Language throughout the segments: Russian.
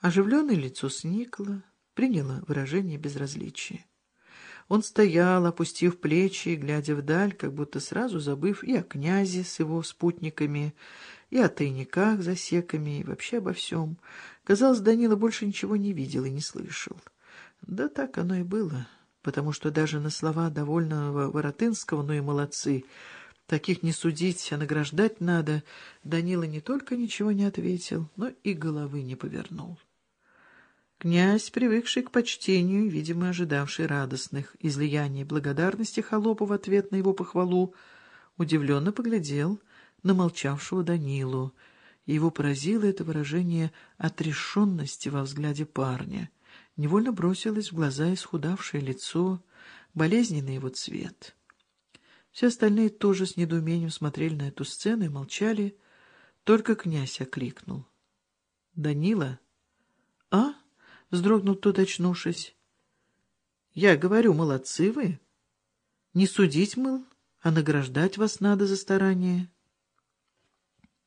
Оживленное лицо сникло, приняло выражение безразличия. Он стоял, опустив плечи и глядя вдаль, как будто сразу забыв и о князе с его спутниками, и о тайниках, засеками, и вообще обо всем. Казалось, Данила больше ничего не видел и не слышал. Да так оно и было, потому что даже на слова довольного Воротынского, ну и молодцы, таких не судить, а награждать надо, Данила не только ничего не ответил, но и головы не повернул. Князь, привыкший к почтению, видимо, ожидавший радостных излияний благодарности холопу в ответ на его похвалу, удивленно поглядел на молчавшего Данилу, его поразило это выражение отрешенности во взгляде парня. Невольно бросилось в глаза исхудавшее лицо, болезненный его цвет. Все остальные тоже с недоумением смотрели на эту сцену и молчали, только князь окликнул. — Данила? — А? — вздрогнул тот, очнувшись. Я говорю, молодцы вы. Не судить, мыл, а награждать вас надо за старание.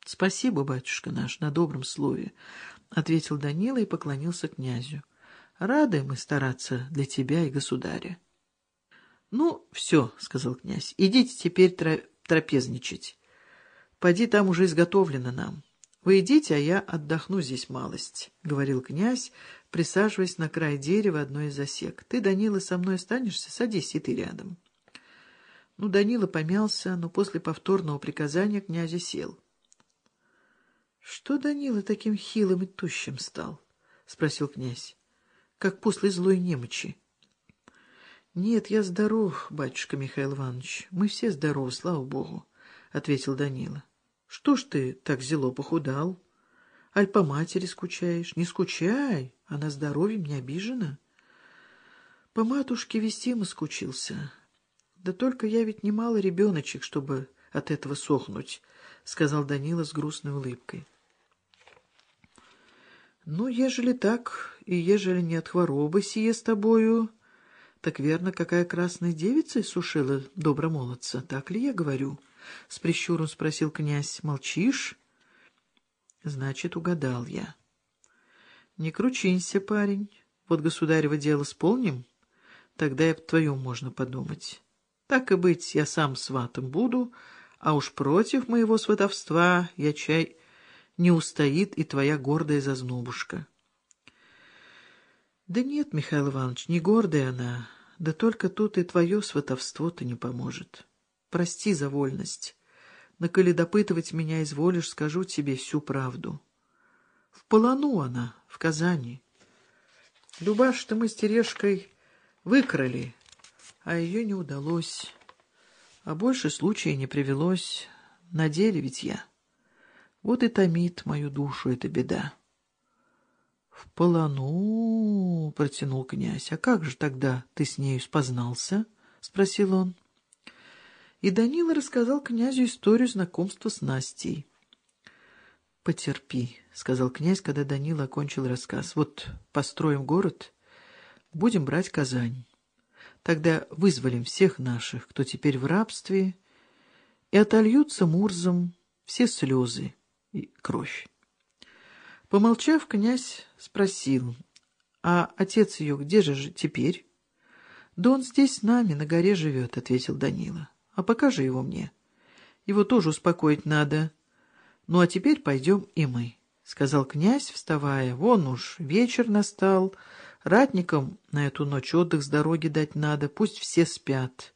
— Спасибо, батюшка наш, на добром слове, — ответил Данила и поклонился князю. — Рады мы стараться для тебя и государя. — Ну, все, — сказал князь, — идите теперь трапезничать. Поди там уже изготовлено нам. Вы идите, а я отдохну здесь малость, — говорил князь, присаживаясь на край дерева одной из засек. Ты, Данила, со мной останешься? Садись, и ты рядом. Ну, Данила помялся, но после повторного приказания князя сел. — Что Данила таким хилым и тущим стал? — спросил князь. — Как после злой немочи. — Нет, я здоров, батюшка Михаил Иванович. Мы все здоровы, слава богу, — ответил Данила. — Что ж ты так зело похудал? Аль по матери скучаешь? Не скучай, она здоровьем не обижена. По матушке вестимо скучился. Да только я ведь немало ребеночек, чтобы от этого сохнуть, — сказал Данила с грустной улыбкой. Ну, ежели так, и ежели не от хворобы сие с тобою, так верно, какая красная девица сушила добромолодца, так ли я говорю? — с прищуром спросил князь. — Молчишь? Значит, угадал я. Не кручинься, парень. Вот государево дело сполним, тогда и об твоем можно подумать. Так и быть, я сам сватом буду, а уж против моего сватовства я чай не устоит и твоя гордая зазнобушка. Да нет, Михаил Иванович, не гордая она, да только тут и твое сватовство-то не поможет. Прости за вольность. Но коли допытывать меня изволишь, скажу тебе всю правду. В полону она, в Казани. Любаш-то мы с Терешкой выкрали, а ее не удалось. А больше случая не привелось. На деле ведь я. Вот и томит мою душу эта беда. — В полону, — протянул князь. — А как же тогда ты с нею спознался? — спросил он. И Данила рассказал князю историю знакомства с Настей. «Потерпи», — сказал князь, когда Данила окончил рассказ. «Вот построим город, будем брать Казань. Тогда вызволим всех наших, кто теперь в рабстве, и отольются Мурзом все слезы и кровь». Помолчав, князь спросил, «А отец ее где же теперь?» «Да он здесь с нами, на горе живет», — ответил Данила. А покажи его мне. Его тоже успокоить надо. Ну, а теперь пойдем и мы, — сказал князь, вставая. Вон уж вечер настал. Ратникам на эту ночь отдых с дороги дать надо, пусть все спят.